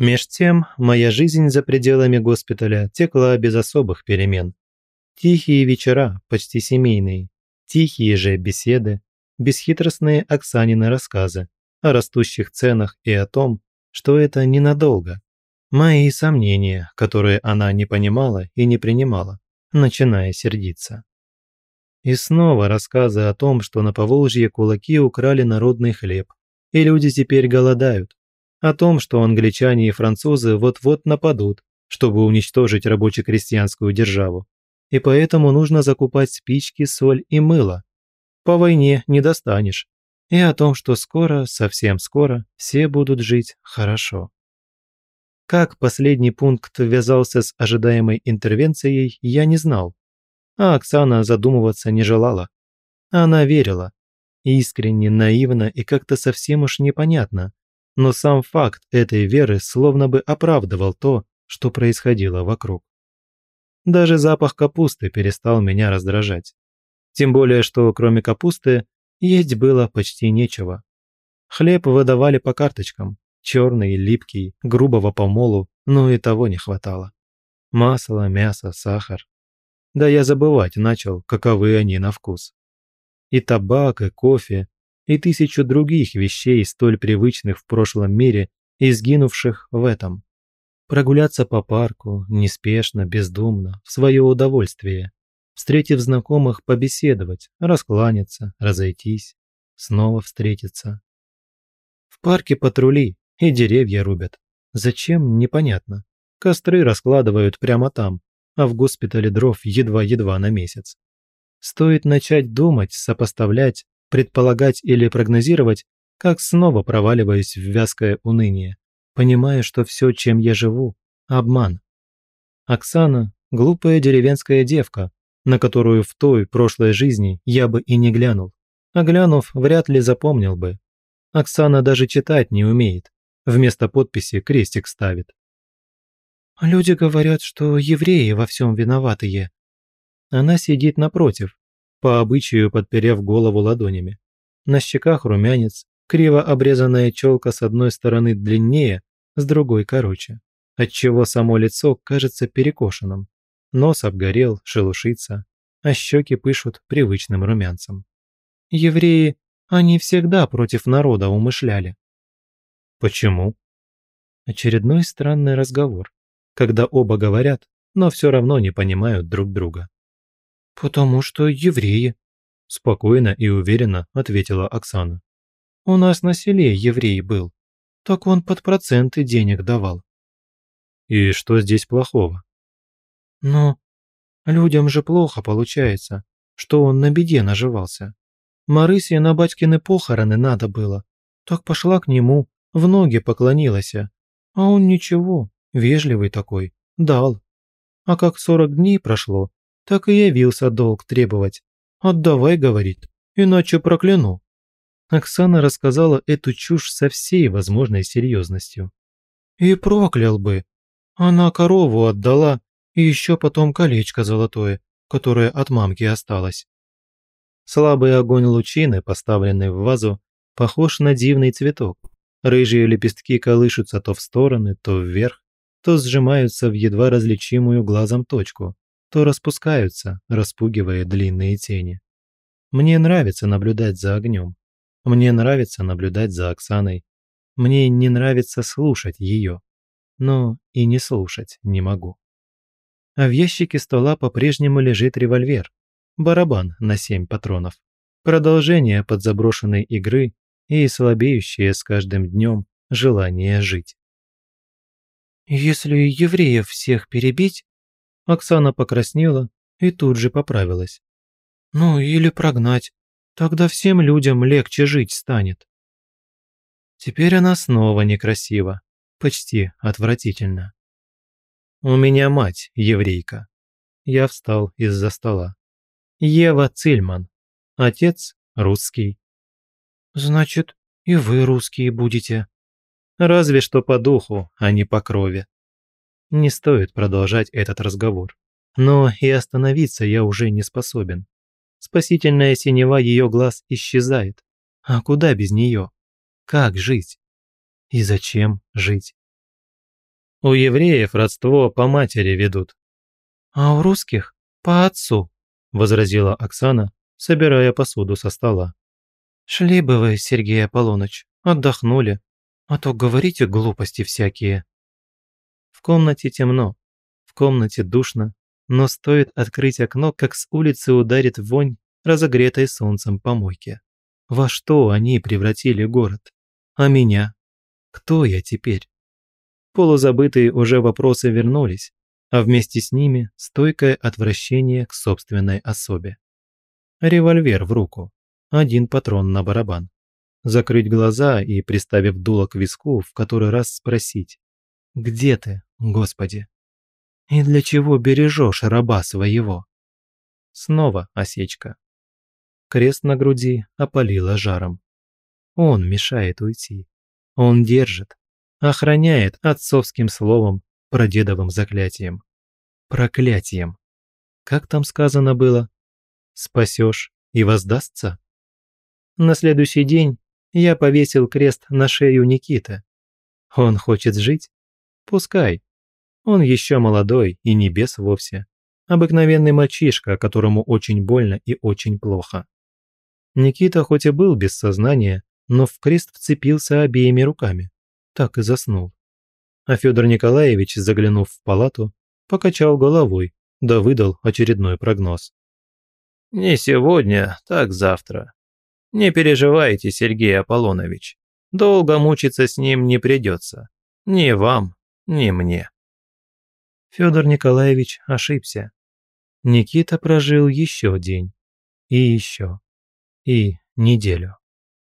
Меж тем, моя жизнь за пределами госпиталя текла без особых перемен. Тихие вечера, почти семейные, тихие же беседы, бесхитростные Оксанины рассказы о растущих ценах и о том, что это ненадолго. Мои сомнения, которые она не понимала и не принимала, начиная сердиться. И снова рассказы о том, что на Поволжье кулаки украли народный хлеб, и люди теперь голодают, о том, что англичане и французы вот-вот нападут, чтобы уничтожить рабоче-крестьянскую державу. И поэтому нужно закупать спички, соль и мыло. По войне не достанешь. И о том, что скоро, совсем скоро, все будут жить хорошо. Как последний пункт ввязался с ожидаемой интервенцией, я не знал. А Оксана задумываться не желала. Она верила. Искренне, наивно и как-то совсем уж непонятно, но сам факт этой веры словно бы оправдывал то, что происходило вокруг. Даже запах капусты перестал меня раздражать. Тем более, что кроме капусты есть было почти нечего. Хлеб выдавали по карточкам, черный, липкий, грубого помолу, но и того не хватало. Масло, мясо, сахар. Да я забывать начал, каковы они на вкус. И табак, и кофе, и тысячу других вещей, столь привычных в прошлом мире и сгинувших в этом. Прогуляться по парку, неспешно, бездумно, в свое удовольствие. Встретив знакомых, побеседовать, раскланяться, разойтись, снова встретиться. В парке патрули и деревья рубят. Зачем, непонятно. Костры раскладывают прямо там, а в госпитале дров едва-едва на месяц. Стоит начать думать, сопоставлять, предполагать или прогнозировать, как снова проваливаюсь в вязкое уныние, понимая, что все, чем я живу – обман. Оксана – глупая деревенская девка, на которую в той прошлой жизни я бы и не глянул. А глянув, вряд ли запомнил бы. Оксана даже читать не умеет. Вместо подписи крестик ставит. «Люди говорят, что евреи во всем виноватые». Она сидит напротив, по обычаю подперев голову ладонями. На щеках румянец, криво обрезанная челка с одной стороны длиннее, с другой короче, отчего само лицо кажется перекошенным. Нос обгорел, шелушится, а щеки пышут привычным румянцем. Евреи, они всегда против народа умышляли. Почему? Очередной странный разговор, когда оба говорят, но все равно не понимают друг друга. «Потому что евреи», – спокойно и уверенно ответила Оксана. «У нас на селе еврей был, так он под проценты денег давал». «И что здесь плохого?» «Ну, людям же плохо получается, что он на беде наживался. Марысе на батькины похороны надо было, так пошла к нему, в ноги поклонилась, а он ничего, вежливый такой, дал. А как сорок дней прошло, так и явился долг требовать. «Отдавай», — говорит, — «иначе прокляну». Оксана рассказала эту чушь со всей возможной серьезностью. «И проклял бы. Она корову отдала, и еще потом колечко золотое, которое от мамки осталось». Слабый огонь лучины, поставленный в вазу, похож на дивный цветок. Рыжие лепестки колышутся то в стороны, то вверх, то сжимаются в едва различимую глазом точку то распускаются, распугивая длинные тени. Мне нравится наблюдать за огнем. Мне нравится наблюдать за Оксаной. Мне не нравится слушать ее. Но и не слушать не могу. А в ящике стола по-прежнему лежит револьвер. Барабан на семь патронов. Продолжение подзаброшенной игры и слабеющее с каждым днем желание жить. «Если евреев всех перебить, Оксана покраснела и тут же поправилась. «Ну, или прогнать. Тогда всем людям легче жить станет». Теперь она снова некрасива, почти отвратительно. «У меня мать еврейка». Я встал из-за стола. «Ева Цильман. Отец русский». «Значит, и вы русские будете». «Разве что по духу, а не по крови». Не стоит продолжать этот разговор. Но и остановиться я уже не способен. Спасительная синева ее глаз исчезает. А куда без нее? Как жить? И зачем жить? У евреев родство по матери ведут. А у русских – по отцу, – возразила Оксана, собирая посуду со стола. «Шли бы вы, Сергей Аполлоныч, отдохнули, а то говорите глупости всякие». В комнате темно, в комнате душно, но стоит открыть окно, как с улицы ударит вонь, разогретой солнцем помойки. Во что они превратили город? А меня? Кто я теперь? Полузабытые уже вопросы вернулись, а вместе с ними стойкое отвращение к собственной особе. Револьвер в руку, один патрон на барабан. Закрыть глаза и, приставив дуло к виску, в который раз спросить «Где ты?» Господи. И для чего бережешь раба своего? Снова осечка. Крест на груди опалило жаром. Он мешает уйти. Он держит, охраняет отцовским словом, прадедовым заклятием. Проклятием. Как там сказано было? Спасешь и воздастся? На следующий день я повесил крест на шею Никиты. Он хочет жить? Пускай. Он еще молодой и не бес вовсе. Обыкновенный мальчишка, которому очень больно и очень плохо. Никита хоть и был без сознания, но в крест вцепился обеими руками. Так и заснул. А Федор Николаевич, заглянув в палату, покачал головой, да выдал очередной прогноз. «Не сегодня, так завтра. Не переживайте, Сергей Аполлонович. Долго мучиться с ним не придется. Ни вам, ни мне». Федор Николаевич ошибся. Никита прожил еще день. И еще. И неделю.